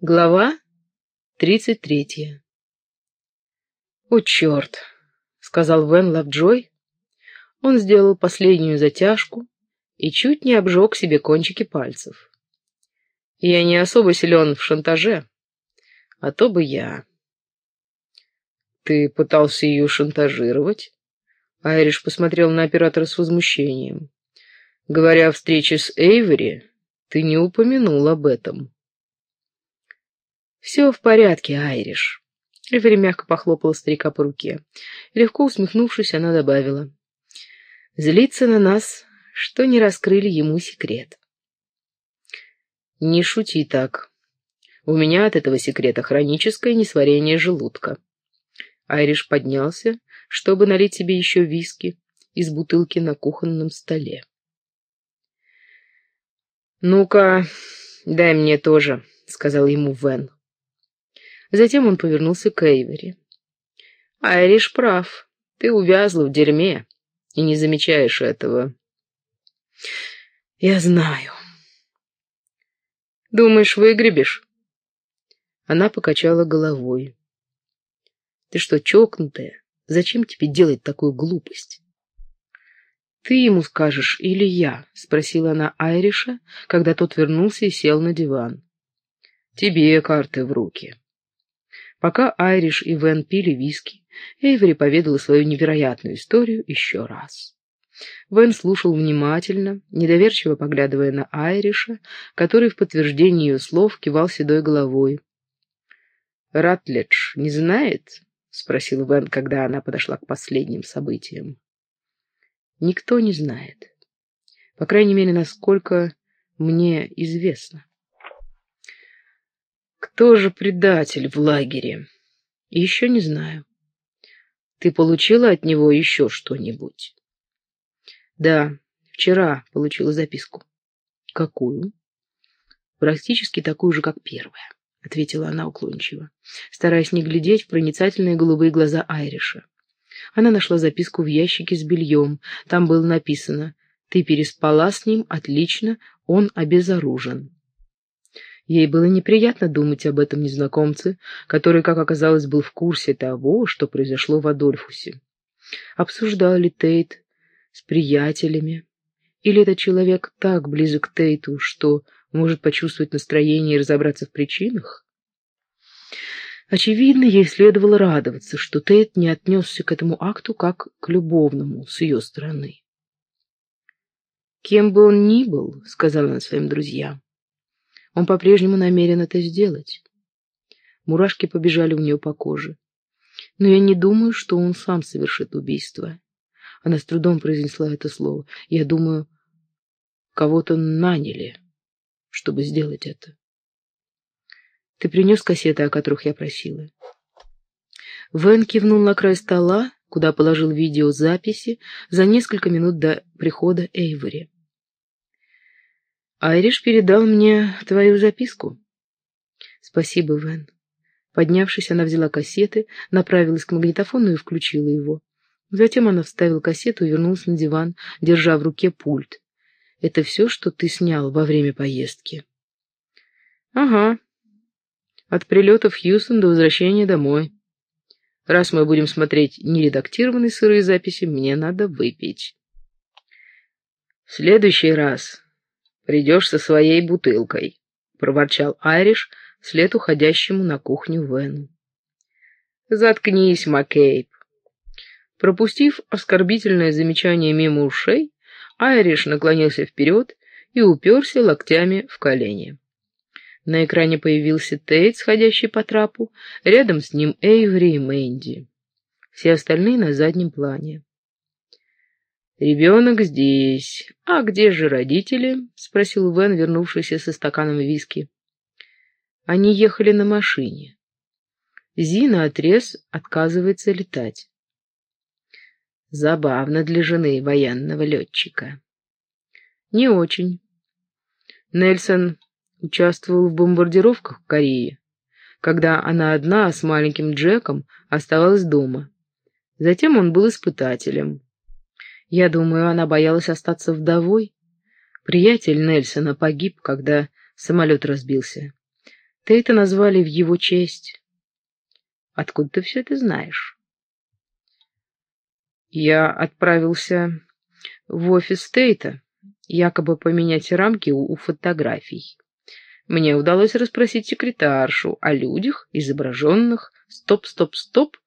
Глава тридцать третья. «О, черт!» — сказал Вен Лавджой. Он сделал последнюю затяжку и чуть не обжег себе кончики пальцев. «Я не особо силен в шантаже, а то бы я». «Ты пытался ее шантажировать?» Айриш посмотрел на оператора с возмущением. «Говоря о встрече с Эйвери, ты не упомянул об этом». «Все в порядке, Айриш». Эвери мягко похлопала старика по руке. Легко усмехнувшись, она добавила. «Злится на нас, что не раскрыли ему секрет». «Не шути так. У меня от этого секрета хроническое несварение желудка». Айриш поднялся, чтобы налить себе еще виски из бутылки на кухонном столе. «Ну-ка, дай мне тоже», — сказал ему Вен. Затем он повернулся к Эйвери. «Айриш прав. Ты увязла в дерьме и не замечаешь этого». «Я знаю». «Думаешь, выгребешь?» Она покачала головой. «Ты что, чокнутая? Зачем тебе делать такую глупость?» «Ты ему скажешь или я?» — спросила она Айриша, когда тот вернулся и сел на диван. «Тебе карты в руки». Пока Айриш и Вен пили виски, Эйвери поведала свою невероятную историю еще раз. Вен слушал внимательно, недоверчиво поглядывая на Айриша, который в подтверждение ее слов кивал седой головой. «Ратледж не знает?» — спросил Вен, когда она подошла к последним событиям. «Никто не знает. По крайней мере, насколько мне известно». Кто же предатель в лагере? Еще не знаю. Ты получила от него еще что-нибудь? Да, вчера получила записку. Какую? Практически такую же, как первая, ответила она уклончиво, стараясь не глядеть в проницательные голубые глаза Айриша. Она нашла записку в ящике с бельем. Там было написано «Ты переспала с ним, отлично, он обезоружен». Ей было неприятно думать об этом незнакомце, который, как оказалось, был в курсе того, что произошло в Адольфусе. Обсуждал ли Тейт с приятелями? Или этот человек так близок к Тейту, что может почувствовать настроение и разобраться в причинах? Очевидно, ей следовало радоваться, что Тейт не отнесся к этому акту как к любовному с ее стороны. «Кем бы он ни был», — сказала она своим друзьям, он по-прежнему намерен это сделать. Мурашки побежали у нее по коже. Но я не думаю, что он сам совершит убийство. Она с трудом произнесла это слово. Я думаю, кого-то наняли, чтобы сделать это. Ты принес кассеты, о которых я просила? Вен кивнул на край стола, куда положил видеозаписи за несколько минут до прихода Эйвори. Айриш передал мне твою записку. Спасибо, Вен. Поднявшись, она взяла кассеты, направилась к магнитофону и включила его. Затем она вставила кассету и вернулась на диван, держа в руке пульт. «Это все, что ты снял во время поездки?» «Ага. От прилета в Хьюстон до возвращения домой. Раз мы будем смотреть нередактированные сырые записи, мне надо выпить». «В следующий раз Придешь со своей бутылкой», — проворчал Айриш вслед уходящему на кухню Вену. «Заткнись, Маккейб». Пропустив оскорбительное замечание мимо ушей, Айриш наклонился вперед и уперся локтями в колени. На экране появился Тейт, сходящий по трапу, рядом с ним Эйври и Мэнди. Все остальные на заднем плане. «Ребенок здесь. А где же родители?» — спросил Вен, вернувшийся со стаканом виски. Они ехали на машине. Зина отрез отказывается летать. Забавно для жены военного летчика. Не очень. Нельсон участвовал в бомбардировках в Корее, когда она одна с маленьким Джеком оставалась дома. Затем он был испытателем. Я думаю, она боялась остаться вдовой. Приятель Нельсона погиб, когда самолет разбился. Тейта назвали в его честь. Откуда ты все это знаешь? Я отправился в офис Тейта, якобы поменять рамки у, у фотографий. Мне удалось расспросить секретаршу о людях, изображенных. Стоп, стоп, стоп.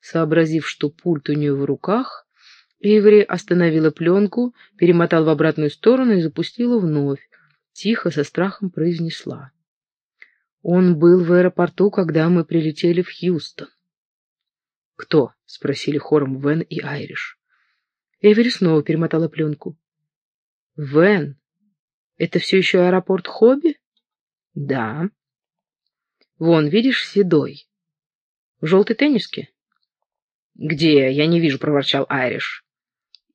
Сообразив, что пульт у нее в руках, Иври остановила пленку, перемотала в обратную сторону и запустила вновь. Тихо, со страхом произнесла. Он был в аэропорту, когда мы прилетели в Хьюстон. «Кто?» — спросили хором Вен и Айриш. Эвери снова перемотала пленку. «Вен, это все еще аэропорт Хобби?» Да. Вон, видишь, седой. В желтой тенниске? Где? Я не вижу, проворчал Айриш.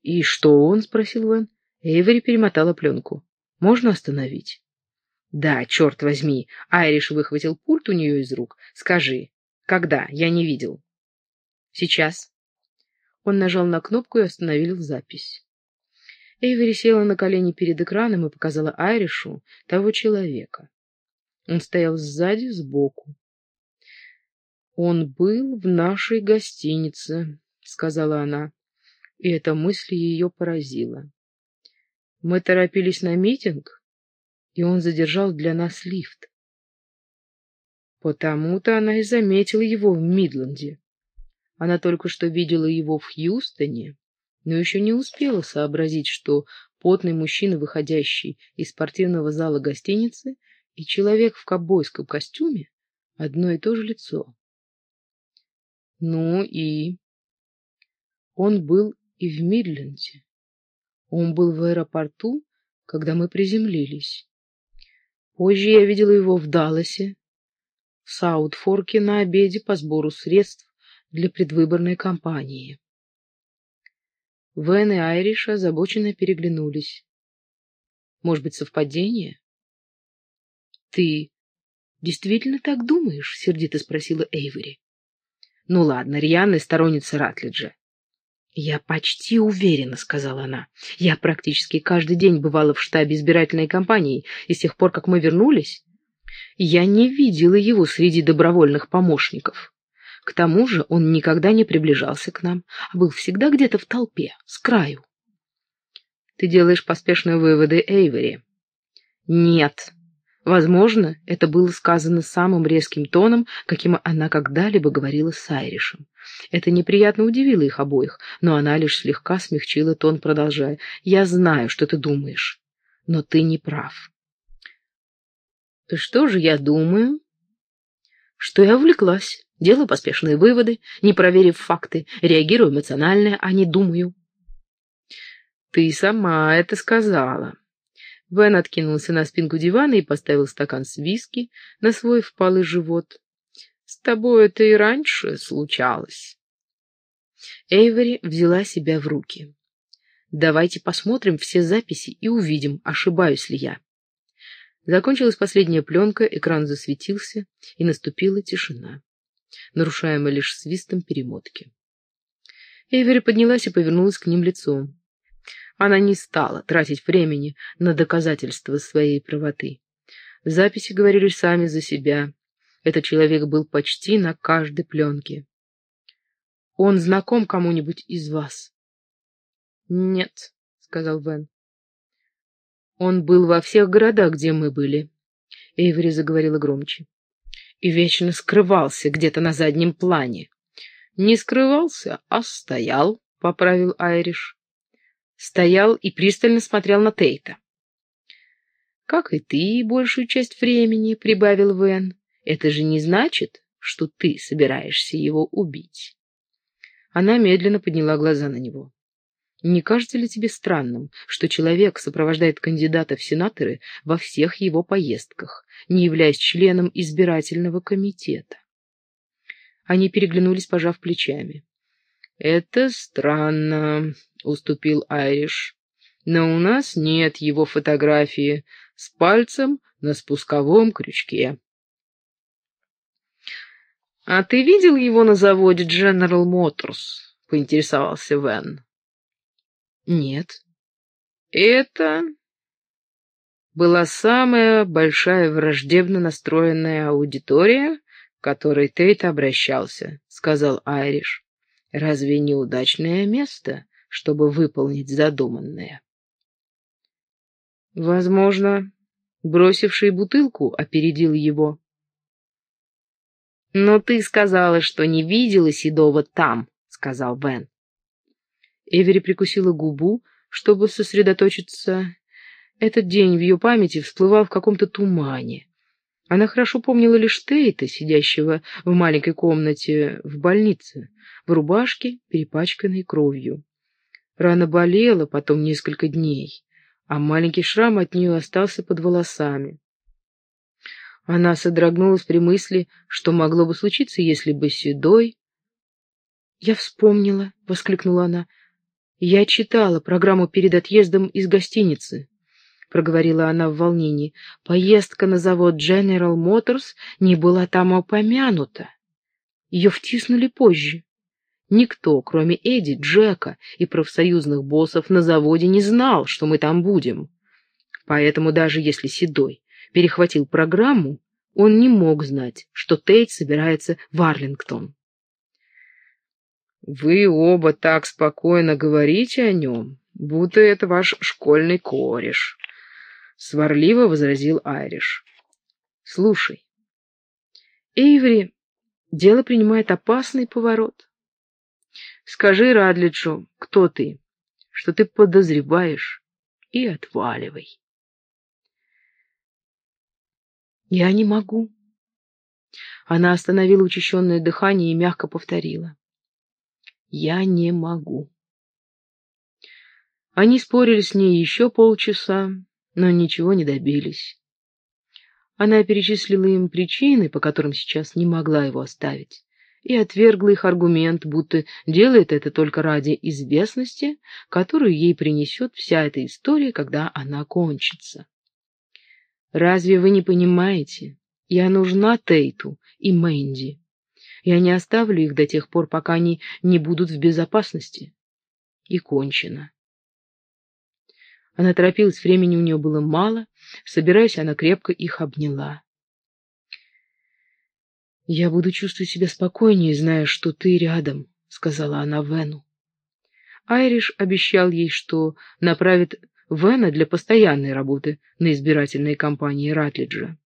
И что он? спросил Вен. Эйвери перемотала пленку. Можно остановить? Да, черт возьми. Айриш выхватил пульт у нее из рук. Скажи, когда? Я не видел. Сейчас. Он нажал на кнопку и остановил запись. Эйвери села на колени перед экраном и показала Айришу того человека. Он стоял сзади, сбоку. «Он был в нашей гостинице», — сказала она, и эта мысль ее поразила. Мы торопились на митинг, и он задержал для нас лифт. Потому-то она и заметила его в Мидленде. Она только что видела его в Хьюстоне, но еще не успела сообразить, что потный мужчина, выходящий из спортивного зала гостиницы, и человек в ковбойском костюме одно и то же лицо. Ну и... Он был и в Мидленде. Он был в аэропорту, когда мы приземлились. Позже я видела его в Далласе, в Саутфорке на обеде по сбору средств для предвыборной кампании. Вен и Айриш озабоченно переглянулись. Может быть, совпадение? «Ты действительно так думаешь?» — сердито спросила Эйвери. «Ну ладно, рьяная сторонница Ратлиджа». «Я почти уверена», — сказала она. «Я практически каждый день бывала в штабе избирательной кампании, и с тех пор, как мы вернулись, я не видела его среди добровольных помощников. К тому же он никогда не приближался к нам, а был всегда где-то в толпе, с краю». «Ты делаешь поспешные выводы, Эйвери». «Нет», Возможно, это было сказано самым резким тоном, каким она когда-либо говорила с Айришем. Это неприятно удивило их обоих, но она лишь слегка смягчила тон, продолжая. «Я знаю, что ты думаешь, но ты не прав». «Что же я думаю?» «Что я увлеклась, делаю поспешные выводы, не проверив факты, реагирую эмоционально, а не думаю». «Ты сама это сказала», Вен откинулся на спинку дивана и поставил стакан с виски на свой впалый живот. «С тобой это и раньше случалось». Эйвери взяла себя в руки. «Давайте посмотрим все записи и увидим, ошибаюсь ли я». Закончилась последняя пленка, экран засветился, и наступила тишина, нарушаемая лишь свистом перемотки. Эйвери поднялась и повернулась к ним лицом. Она не стала тратить времени на доказательства своей правоты. Записи говорили сами за себя. Этот человек был почти на каждой пленке. «Он знаком кому-нибудь из вас?» «Нет», — сказал Вен. «Он был во всех городах, где мы были», — Эйвери заговорила громче. «И вечно скрывался где-то на заднем плане». «Не скрывался, а стоял», — поправил Айриш стоял и пристально смотрел на Тейта. «Как и ты большую часть времени», — прибавил Вен, — «это же не значит, что ты собираешься его убить». Она медленно подняла глаза на него. «Не кажется ли тебе странным, что человек сопровождает кандидата в сенаторы во всех его поездках, не являясь членом избирательного комитета?» Они переглянулись, пожав плечами. «Это странно», — уступил Айриш. «Но у нас нет его фотографии с пальцем на спусковом крючке». «А ты видел его на заводе General Motors?» — поинтересовался Вен. «Нет». «Это была самая большая враждебно настроенная аудитория, к которой Тейт обращался, — сказал Айриш. Разве не удачное место, чтобы выполнить задуманное? Возможно, бросивший бутылку опередил его. «Но ты сказала, что не видела Седова там», — сказал Бен. Эвери прикусила губу, чтобы сосредоточиться. Этот день в ее памяти всплывал в каком-то тумане. Она хорошо помнила лишь Тейта, сидящего в маленькой комнате в больнице, в рубашке, перепачканной кровью. Рана болела потом несколько дней, а маленький шрам от нее остался под волосами. Она содрогнулась при мысли, что могло бы случиться, если бы Седой... «Я вспомнила», — воскликнула она. «Я читала программу перед отъездом из гостиницы», — проговорила она в волнении. «Поездка на завод General Motors не была там упомянута. Ее втиснули позже. Никто, кроме Эдди, Джека и профсоюзных боссов на заводе не знал, что мы там будем. Поэтому даже если Седой перехватил программу, он не мог знать, что Тейт собирается в Арлингтон. «Вы оба так спокойно говорите о нем, будто это ваш школьный кореш», — сварливо возразил Айриш. «Слушай, Эйври, дело принимает опасный поворот. Скажи Радлиджу, кто ты, что ты подозреваешь, и отваливай». «Я не могу». Она остановила учащенное дыхание и мягко повторила. Я не могу. Они спорили с ней еще полчаса, но ничего не добились. Она перечислила им причины, по которым сейчас не могла его оставить, и отвергла их аргумент, будто делает это только ради известности, которую ей принесет вся эта история, когда она кончится. Разве вы не понимаете? Я нужна Тейту и Мэнди. Я не оставлю их до тех пор, пока они не будут в безопасности. И кончено. Она торопилась, времени у нее было мало. Собираясь, она крепко их обняла. «Я буду чувствовать себя спокойнее, зная, что ты рядом», — сказала она Вену. Айриш обещал ей, что направит Вена для постоянной работы на избирательной кампании Ратлиджа.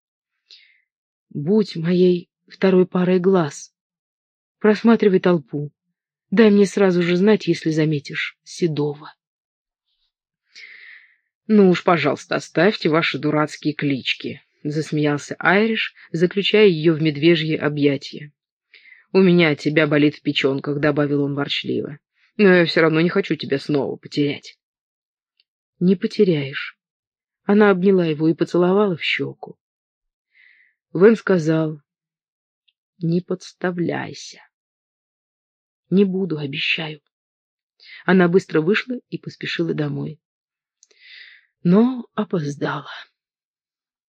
«Будь моей второй парой глаз», Просматривай толпу. Дай мне сразу же знать, если заметишь Седова. Ну уж, пожалуйста, оставьте ваши дурацкие клички, засмеялся Айриш, заключая ее в медвежье объятие. У меня от тебя болит в печенках, добавил он ворчливо. Но я все равно не хочу тебя снова потерять. Не потеряешь. Она обняла его и поцеловала в щеку. Вен сказал, не подставляйся. Не буду, обещаю. Она быстро вышла и поспешила домой. Но опоздала.